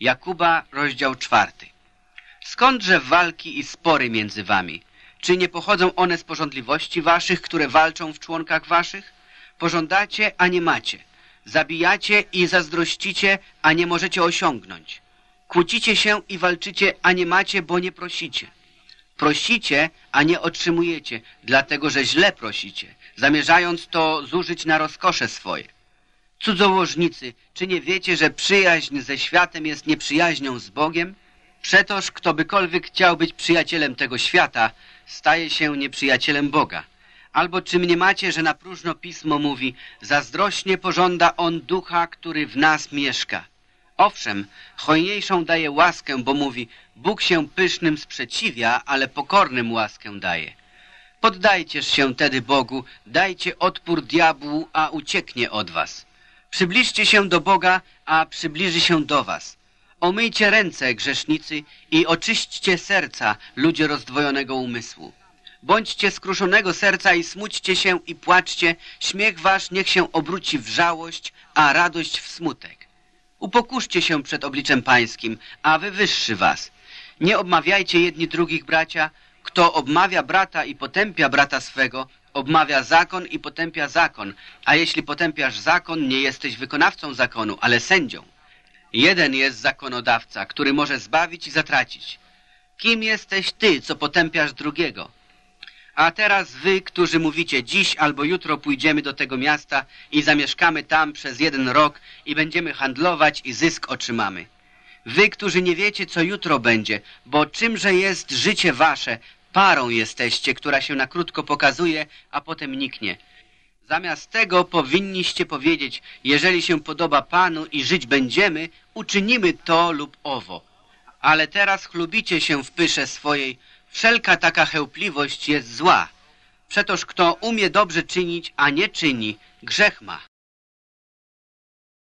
Jakuba, rozdział czwarty. Skądże walki i spory między wami? Czy nie pochodzą one z porządliwości waszych, które walczą w członkach waszych? Pożądacie, a nie macie. Zabijacie i zazdrościcie, a nie możecie osiągnąć. Kłócicie się i walczycie, a nie macie, bo nie prosicie. Prosicie, a nie otrzymujecie, dlatego że źle prosicie, zamierzając to zużyć na rozkosze swoje. Cudzołożnicy, czy nie wiecie, że przyjaźń ze światem jest nieprzyjaźnią z Bogiem? Przetoż kto bykolwiek chciał być przyjacielem tego świata, staje się nieprzyjacielem Boga. Albo czy mnie macie, że na próżno Pismo mówi, zazdrośnie pożąda On ducha, który w nas mieszka. Owszem, hojniejszą daje łaskę, bo mówi, Bóg się pysznym sprzeciwia, ale pokornym łaskę daje. Poddajcież się tedy Bogu, dajcie odpór diabłu, a ucieknie od was. Przybliżcie się do Boga, a przybliży się do was. Omyjcie ręce, grzesznicy, i oczyśćcie serca, ludzie rozdwojonego umysłu. Bądźcie skruszonego serca i smućcie się i płaczcie, śmiech wasz niech się obróci w żałość, a radość w smutek. Upokurzcie się przed obliczem pańskim, a wywyższy was. Nie obmawiajcie jedni drugich, bracia. Kto obmawia brata i potępia brata swego, obmawia zakon i potępia zakon. A jeśli potępiasz zakon, nie jesteś wykonawcą zakonu, ale sędzią. Jeden jest zakonodawca, który może zbawić i zatracić. Kim jesteś ty, co potępiasz drugiego? A teraz wy, którzy mówicie, dziś albo jutro pójdziemy do tego miasta i zamieszkamy tam przez jeden rok i będziemy handlować i zysk otrzymamy. Wy, którzy nie wiecie, co jutro będzie, bo czymże jest życie wasze, parą jesteście, która się na krótko pokazuje, a potem niknie. Zamiast tego powinniście powiedzieć, jeżeli się podoba Panu i żyć będziemy, uczynimy to lub owo. Ale teraz chlubicie się w pysze swojej, wszelka taka chełpliwość jest zła. Przetoż kto umie dobrze czynić, a nie czyni, grzech ma.